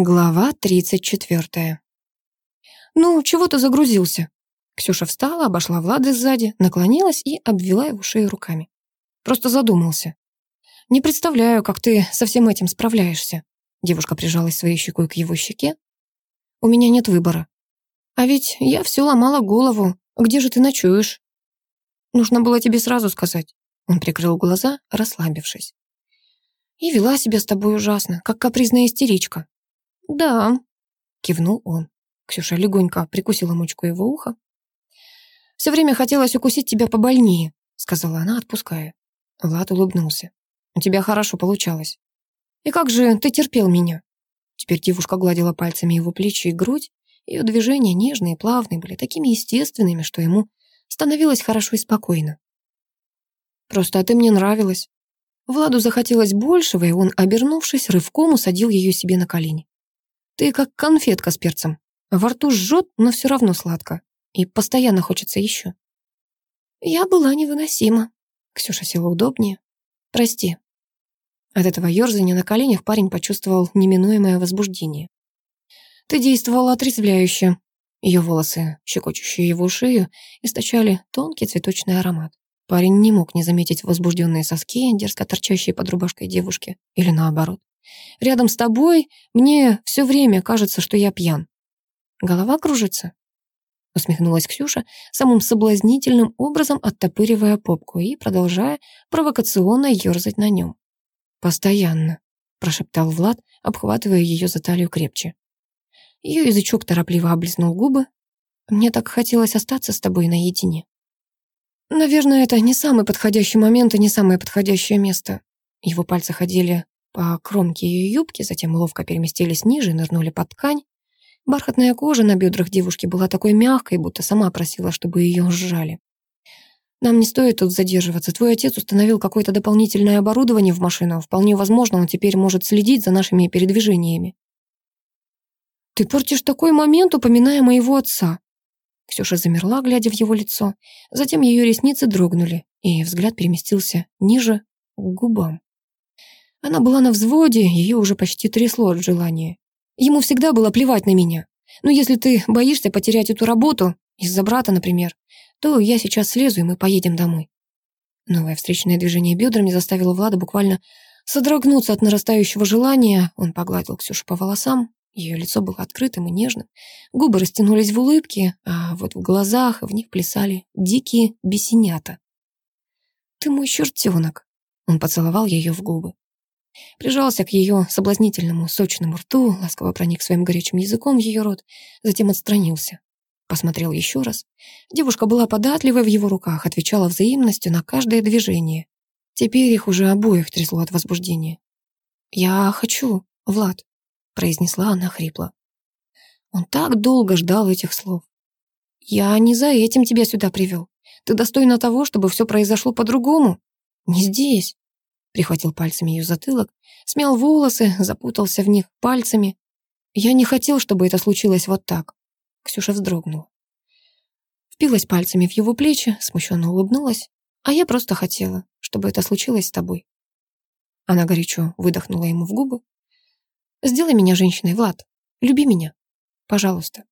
Глава 34. «Ну, чего ты загрузился?» Ксюша встала, обошла Влада сзади, наклонилась и обвела его шею руками. Просто задумался. «Не представляю, как ты со всем этим справляешься». Девушка прижалась своей щекой к его щеке. «У меня нет выбора. А ведь я все ломала голову. Где же ты ночуешь?» «Нужно было тебе сразу сказать». Он прикрыл глаза, расслабившись. «И вела себя с тобой ужасно, как капризная истеричка. «Да», — кивнул он. Ксюша легонько прикусила мочку его уха. «Все время хотелось укусить тебя побольнее», — сказала она, отпуская. Влад улыбнулся. «У тебя хорошо получалось. И как же ты терпел меня?» Теперь девушка гладила пальцами его плечи и грудь. Ее движения, нежные и плавные, были такими естественными, что ему становилось хорошо и спокойно. «Просто ты мне нравилась». Владу захотелось большего, и он, обернувшись, рывком усадил ее себе на колени. Ты как конфетка с перцем. Во рту жжет, но все равно сладко. И постоянно хочется еще. Я была невыносима. Ксюша села удобнее. Прости. От этого ерзания на коленях парень почувствовал неминуемое возбуждение. Ты действовала отрезвляюще. Ее волосы, щекочущие его шею, источали тонкий цветочный аромат. Парень не мог не заметить возбужденные соски, дерзко торчащие под рубашкой девушки, или наоборот. Рядом с тобой мне все время кажется, что я пьян. Голова кружится?» Усмехнулась Ксюша, самым соблазнительным образом оттопыривая попку и продолжая провокационно ерзать на нем. «Постоянно», — прошептал Влад, обхватывая ее за талию крепче. Ее язычок торопливо облизнул губы. «Мне так хотелось остаться с тобой наедине». «Наверное, это не самый подходящий момент и не самое подходящее место». Его пальцы ходили по кромке ее юбки, затем ловко переместились ниже и нырнули под ткань. Бархатная кожа на бедрах девушки была такой мягкой, будто сама просила, чтобы ее сжали. «Нам не стоит тут задерживаться. Твой отец установил какое-то дополнительное оборудование в машину. Вполне возможно, он теперь может следить за нашими передвижениями». «Ты портишь такой момент, упоминая моего отца». Ксюша замерла, глядя в его лицо. Затем ее ресницы дрогнули, и взгляд переместился ниже, к губам. Она была на взводе, ее уже почти трясло от желания. Ему всегда было плевать на меня. Но если ты боишься потерять эту работу, из-за брата, например, то я сейчас слезу, и мы поедем домой. Новое встречное движение бедрами заставило Влада буквально содрогнуться от нарастающего желания. Он погладил Ксюшу по волосам. Ее лицо было открытым и нежным. Губы растянулись в улыбке, а вот в глазах в них плясали дикие бесенята. «Ты мой чертенок!» Он поцеловал ее в губы. Прижался к ее соблазнительному сочному рту, ласково проник своим горячим языком в ее рот, затем отстранился. Посмотрел еще раз. Девушка была податливой в его руках, отвечала взаимностью на каждое движение. Теперь их уже обоих трясло от возбуждения. «Я хочу, Влад», — произнесла она хрипло. Он так долго ждал этих слов. «Я не за этим тебя сюда привел. Ты достойна того, чтобы все произошло по-другому. Не здесь прихватил пальцами ее затылок, смял волосы, запутался в них пальцами. Я не хотел, чтобы это случилось вот так. Ксюша вздрогнула. Впилась пальцами в его плечи, смущенно улыбнулась. А я просто хотела, чтобы это случилось с тобой. Она горячо выдохнула ему в губы. «Сделай меня женщиной, Влад. Люби меня. Пожалуйста».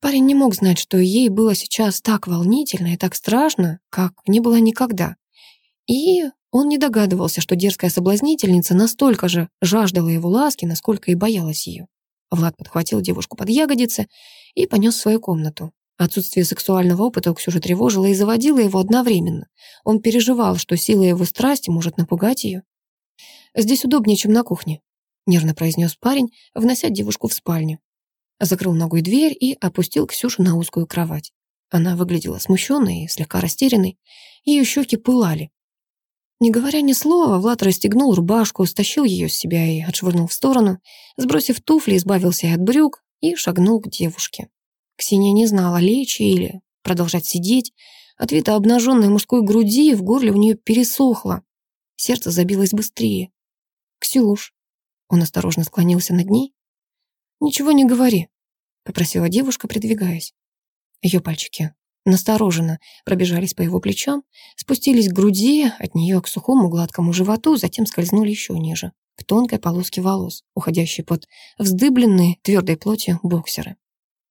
Парень не мог знать, что ей было сейчас так волнительно и так страшно, как не было никогда. И он не догадывался, что дерзкая соблазнительница настолько же жаждала его ласки, насколько и боялась ее. Влад подхватил девушку под ягодицы и понес в свою комнату. Отсутствие сексуального опыта у Ксюши тревожило и заводило его одновременно. Он переживал, что сила его страсти может напугать ее. «Здесь удобнее, чем на кухне», — нервно произнес парень, внося девушку в спальню. Закрыл ногой дверь и опустил Ксюшу на узкую кровать. Она выглядела смущенной и слегка растерянной. Ее щеки пылали. Не говоря ни слова, Влад расстегнул рубашку, стащил ее с себя и отшвырнул в сторону, сбросив туфли, избавился от брюк и шагнул к девушке. Ксения не знала, лечь или продолжать сидеть. От вида обнаженной мужской груди в горле у нее пересохло. Сердце забилось быстрее. «Ксюш!» Он осторожно склонился над ней. «Ничего не говори», — попросила девушка, придвигаясь. Ее пальчики настороженно пробежались по его плечам, спустились к груди, от нее к сухому гладкому животу, затем скользнули еще ниже, к тонкой полоске волос, уходящей под вздыбленные твердой плотью боксеры.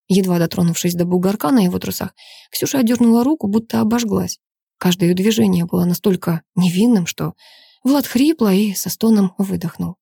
Едва дотронувшись до бугорка на его трусах, Ксюша отдернула руку, будто обожглась. Каждое движение было настолько невинным, что Влад хрипло и со стоном выдохнул.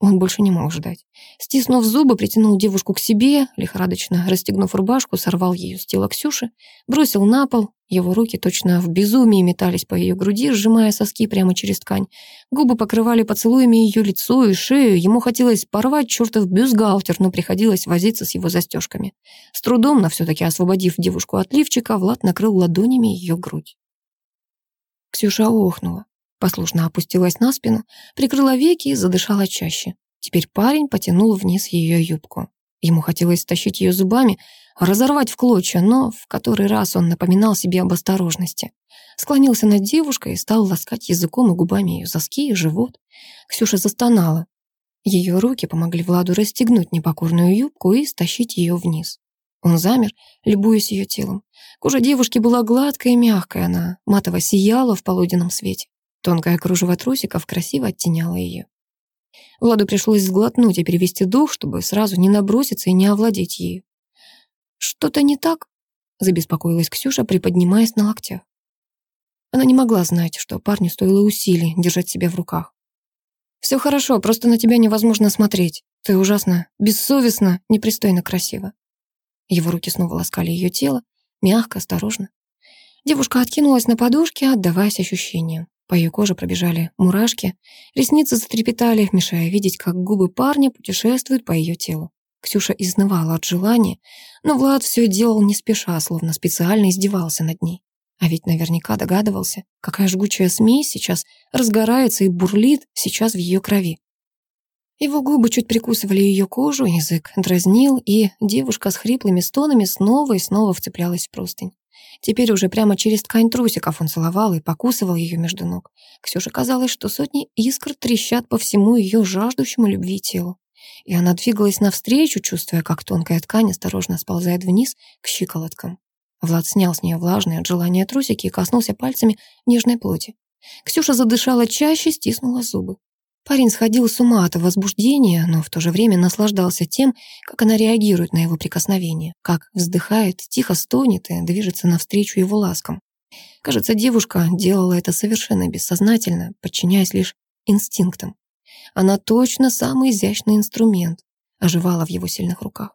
Он больше не мог ждать. Стиснув зубы, притянул девушку к себе, лихорадочно расстегнув рубашку, сорвал ее с тела Ксюши, бросил на пол. Его руки точно в безумии метались по ее груди, сжимая соски прямо через ткань. Губы покрывали поцелуями ее лицо и шею. Ему хотелось порвать чертов бюстгальтер, но приходилось возиться с его застежками. С трудом, но все-таки освободив девушку от лифчика, Влад накрыл ладонями ее грудь. Ксюша охнула. Послушно опустилась на спину, прикрыла веки и задышала чаще. Теперь парень потянул вниз ее юбку. Ему хотелось стащить ее зубами, разорвать в клочья, но в который раз он напоминал себе об осторожности. Склонился над девушкой и стал ласкать языком и губами ее соски и живот. Ксюша застонала. Ее руки помогли Владу расстегнуть непокорную юбку и стащить ее вниз. Он замер, любуясь ее телом. Кожа девушки была гладкая и мягкая, она матово сияла в полуденном свете. Тонкое кружево трусиков красиво оттеняло ее. Владу пришлось сглотнуть и перевести дух, чтобы сразу не наброситься и не овладеть ею. «Что-то не так?» — забеспокоилась Ксюша, приподнимаясь на локтях. Она не могла знать, что парню стоило усилий держать себя в руках. «Все хорошо, просто на тебя невозможно смотреть. Ты ужасно, бессовестно, непристойно красиво». Его руки снова ласкали ее тело, мягко, осторожно. Девушка откинулась на подушке, отдаваясь ощущениям. По ее коже пробежали мурашки, ресницы затрепетали, мешая видеть, как губы парня путешествуют по ее телу. Ксюша изнывала от желания, но Влад все делал не спеша, словно специально издевался над ней. А ведь наверняка догадывался, какая жгучая смесь сейчас разгорается и бурлит сейчас в ее крови. Его губы чуть прикусывали ее кожу, язык дразнил, и девушка с хриплыми стонами снова и снова вцеплялась в простынь. Теперь уже прямо через ткань трусиков он целовал и покусывал ее между ног. Ксюше казалось, что сотни искр трещат по всему ее жаждущему любви телу. И она двигалась навстречу, чувствуя, как тонкая ткань осторожно сползает вниз к щиколоткам. Влад снял с нее влажные от желания трусики и коснулся пальцами нежной плоти. Ксюша задышала чаще, стиснула зубы. Парень сходил с ума от возбуждения, но в то же время наслаждался тем, как она реагирует на его прикосновение, как вздыхает, тихо стонет и движется навстречу его ласкам. Кажется, девушка делала это совершенно бессознательно, подчиняясь лишь инстинктам. Она точно самый изящный инструмент, оживала в его сильных руках.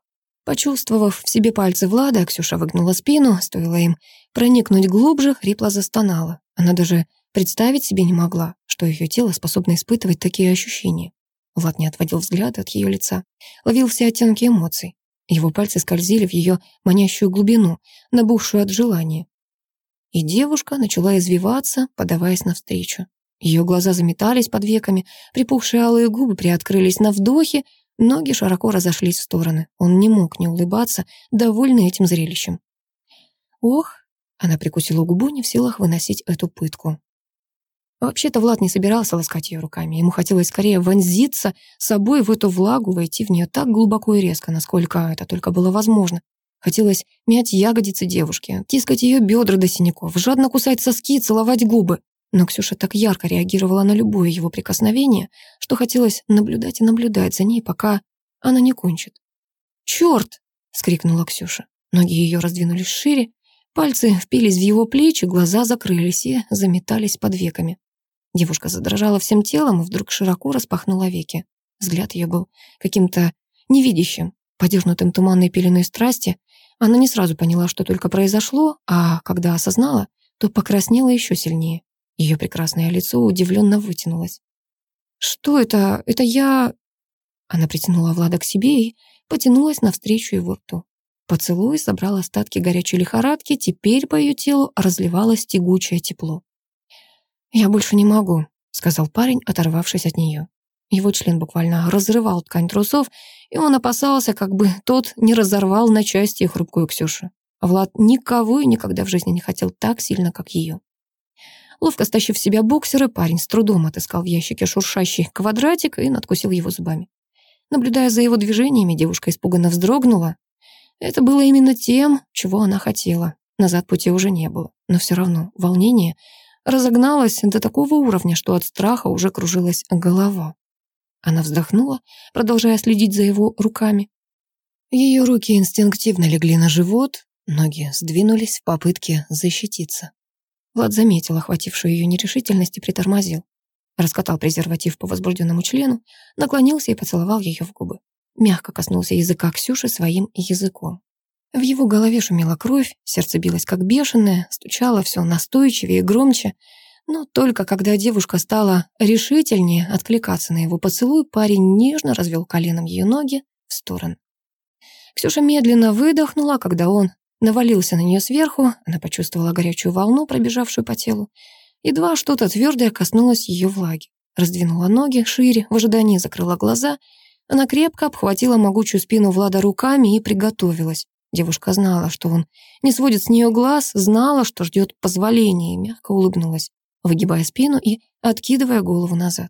Почувствовав в себе пальцы Влада, Ксюша выгнула спину, стоило им проникнуть глубже, хрипло застонала. Она даже представить себе не могла, что ее тело способно испытывать такие ощущения. Влад не отводил взгляд от ее лица, ловил все оттенки эмоций. Его пальцы скользили в ее манящую глубину, набухшую от желания. И девушка начала извиваться, подаваясь навстречу. Ее глаза заметались под веками, припухшие алые губы приоткрылись на вдохе, ноги широко разошлись в стороны. Он не мог не улыбаться, довольный этим зрелищем. «Ох!» — она прикусила губу, не в силах выносить эту пытку. Вообще-то Влад не собирался ласкать ее руками. Ему хотелось скорее вонзиться собой в эту влагу, войти в нее так глубоко и резко, насколько это только было возможно. Хотелось мять ягодицы девушки, тискать ее бедра до синяков, жадно кусать соски, целовать губы. Но Ксюша так ярко реагировала на любое его прикосновение, что хотелось наблюдать и наблюдать за ней, пока она не кончит. «Черт!» — скрикнула Ксюша. Ноги ее раздвинулись шире, пальцы впились в его плечи, глаза закрылись и заметались под веками. Девушка задрожала всем телом и вдруг широко распахнула веки. Взгляд ее был каким-то невидящим, подернутым туманной пеленой страсти. Она не сразу поняла, что только произошло, а когда осознала, то покраснела еще сильнее. Ее прекрасное лицо удивленно вытянулось. «Что это? Это я...» Она притянула Влада к себе и потянулась навстречу его рту. Поцелуй собрал остатки горячей лихорадки, теперь по ее телу разливалось тягучее тепло. «Я больше не могу», — сказал парень, оторвавшись от нее. Его член буквально разрывал ткань трусов, и он опасался, как бы тот не разорвал на части хрупкую Ксюшу. Влад никого и никогда в жизни не хотел так сильно, как ее. Ловко стащив себя боксеры, парень с трудом отыскал в ящике шуршащий квадратик и надкусил его зубами. Наблюдая за его движениями, девушка испуганно вздрогнула. Это было именно тем, чего она хотела. Назад пути уже не было, но все равно волнение разогналась до такого уровня, что от страха уже кружилась голова. Она вздохнула, продолжая следить за его руками. Ее руки инстинктивно легли на живот, ноги сдвинулись в попытке защититься. Влад заметил охватившую ее нерешительность и притормозил. Раскатал презерватив по возбужденному члену, наклонился и поцеловал ее в губы. Мягко коснулся языка Ксюши своим языком. В его голове шумела кровь, сердце билось как бешеное, стучало все настойчивее и громче. Но только когда девушка стала решительнее откликаться на его поцелуй, парень нежно развел коленом ее ноги в сторону. Ксюша медленно выдохнула, когда он навалился на нее сверху, она почувствовала горячую волну, пробежавшую по телу. Едва что-то твердое коснулось ее влаги. Раздвинула ноги шире, в ожидании закрыла глаза. Она крепко обхватила могучую спину Влада руками и приготовилась. Девушка знала, что он не сводит с нее глаз, знала, что ждет позволения, и мягко улыбнулась, выгибая спину и откидывая голову назад.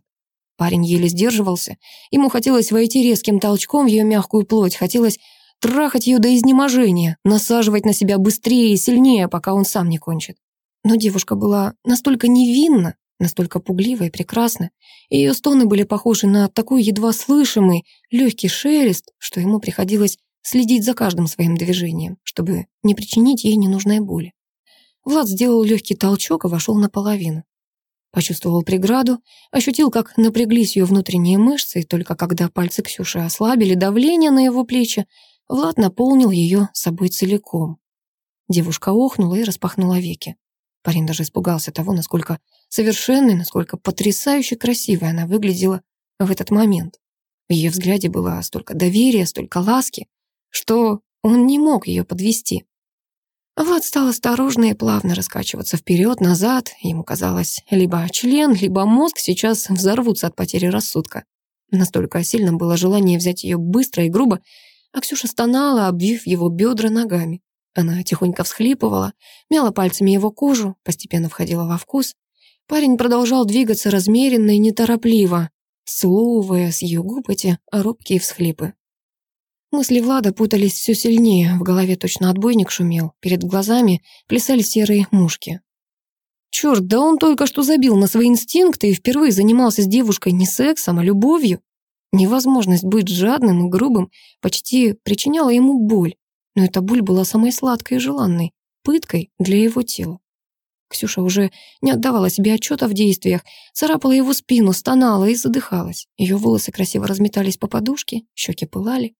Парень еле сдерживался. Ему хотелось войти резким толчком в ее мягкую плоть, хотелось трахать ее до изнеможения, насаживать на себя быстрее и сильнее, пока он сам не кончит. Но девушка была настолько невинна, настолько пуглива и прекрасна, ее стоны были похожи на такой едва слышимый легкий шелест, что ему приходилось следить за каждым своим движением, чтобы не причинить ей ненужной боли. Влад сделал легкий толчок и вошел наполовину. Почувствовал преграду, ощутил, как напряглись ее внутренние мышцы, и только когда пальцы Ксюши ослабили давление на его плечи, Влад наполнил ее собой целиком. Девушка охнула и распахнула веки. Парень даже испугался того, насколько совершенной, насколько потрясающе красивой она выглядела в этот момент. В ее взгляде было столько доверия, столько ласки, что он не мог ее подвести. Влад стал осторожно и плавно раскачиваться вперед, назад. Ему казалось, либо член, либо мозг сейчас взорвутся от потери рассудка. Настолько сильно было желание взять ее быстро и грубо, а Ксюша стонала, обвив его бедра ногами. Она тихонько всхлипывала, мяла пальцами его кожу, постепенно входила во вкус. Парень продолжал двигаться размеренно и неторопливо, словывая с ее губ эти робкие всхлипы. Мысли Влада путались все сильнее, в голове точно отбойник шумел, перед глазами плясали серые мушки. Черт, да он только что забил на свои инстинкты и впервые занимался с девушкой не сексом, а любовью. Невозможность быть жадным и грубым почти причиняла ему боль, но эта боль была самой сладкой и желанной, пыткой для его тела. Ксюша уже не отдавала себе отчета в действиях, царапала его спину, стонала и задыхалась. Ее волосы красиво разметались по подушке, щеки пылали.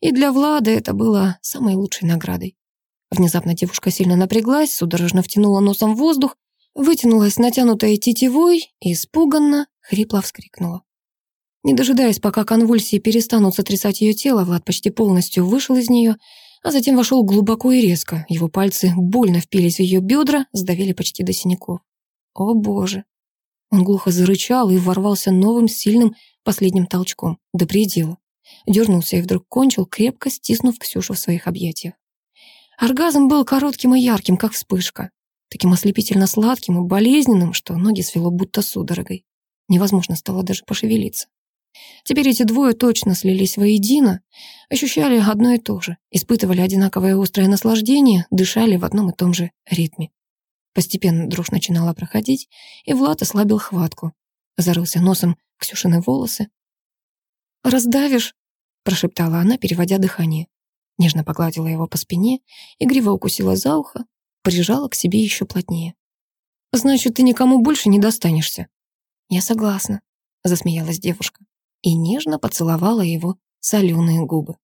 И для Влада это было самой лучшей наградой. Внезапно девушка сильно напряглась, судорожно втянула носом воздух, вытянулась натянутой тетивой и испуганно, хрипло вскрикнула. Не дожидаясь, пока конвульсии перестанут сотрясать ее тело, Влад почти полностью вышел из нее, а затем вошел глубоко и резко. Его пальцы больно впились в ее бедра, сдавили почти до синяков. О боже! Он глухо зарычал и ворвался новым сильным последним толчком, до предела. Дернулся и вдруг кончил, крепко стиснув Ксюшу в своих объятиях. Оргазм был коротким и ярким, как вспышка. Таким ослепительно сладким и болезненным, что ноги свело будто судорогой. Невозможно стало даже пошевелиться. Теперь эти двое точно слились воедино, ощущали одно и то же, испытывали одинаковое острое наслаждение, дышали в одном и том же ритме. Постепенно дрожь начинала проходить, и Влад ослабил хватку. Зарылся носом Ксюшины волосы. «Раздавишь?» — прошептала она, переводя дыхание. Нежно погладила его по спине, игриво укусила за ухо, прижала к себе еще плотнее. «Значит, ты никому больше не достанешься?» «Я согласна», — засмеялась девушка и нежно поцеловала его соленые губы.